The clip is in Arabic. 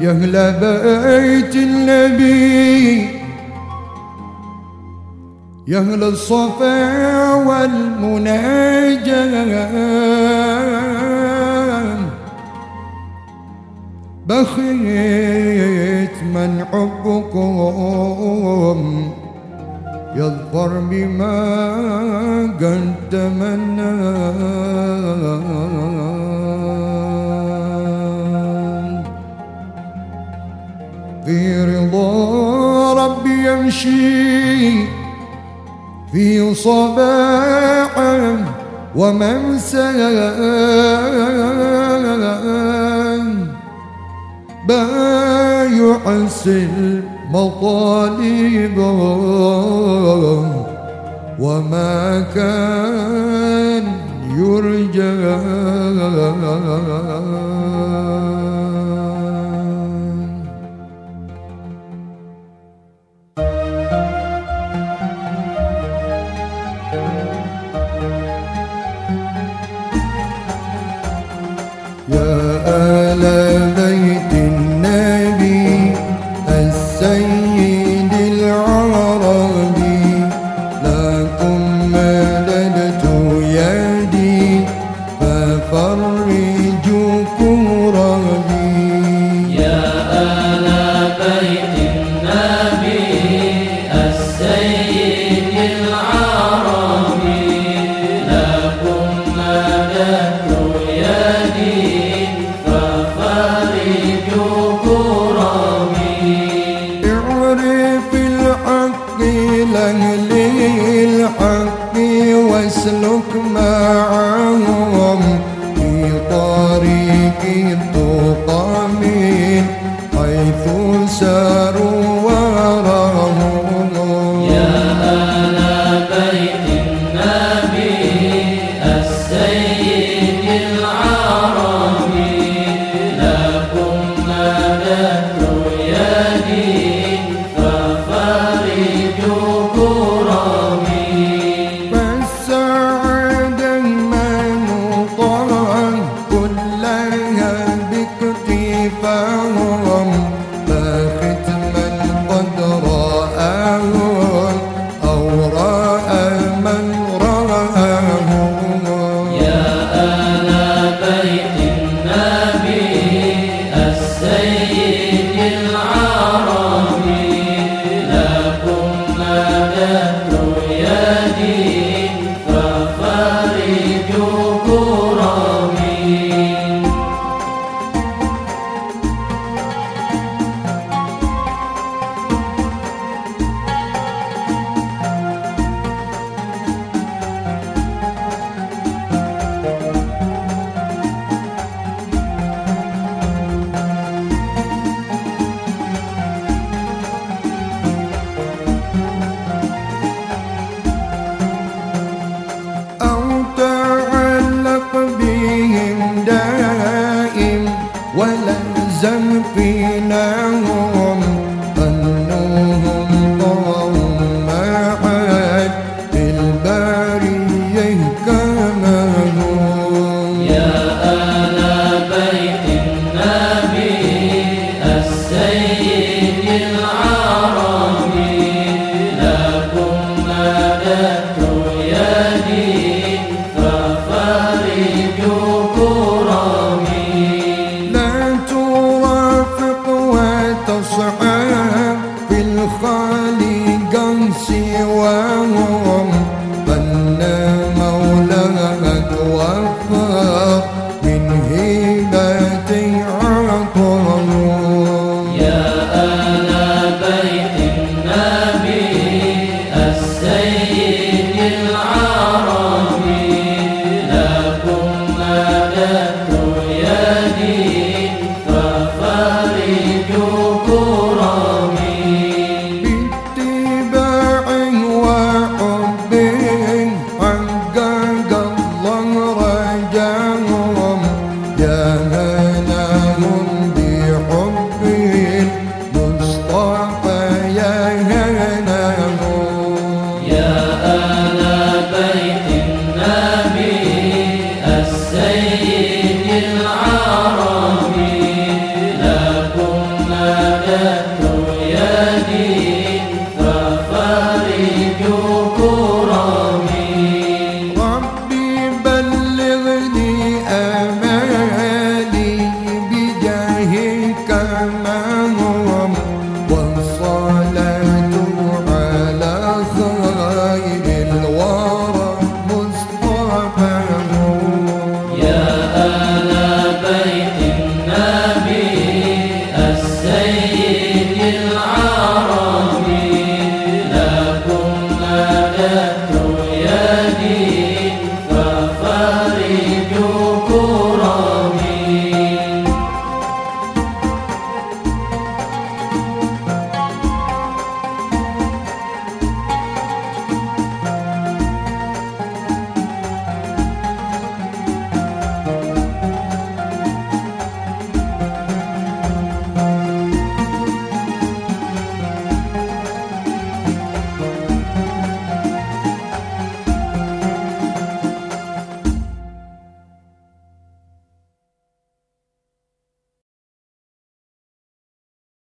يا أهل بيت النبي. يا أهل الصفا والمناجاة. بخيت من حبكم يظفر بما قد تمنى في رضا ربي يمشي في صباح وممسى بايع المطالب وما كان يرجى. بيدي ففرج كرمي ربي بلغني أمالي بجاهك ما هو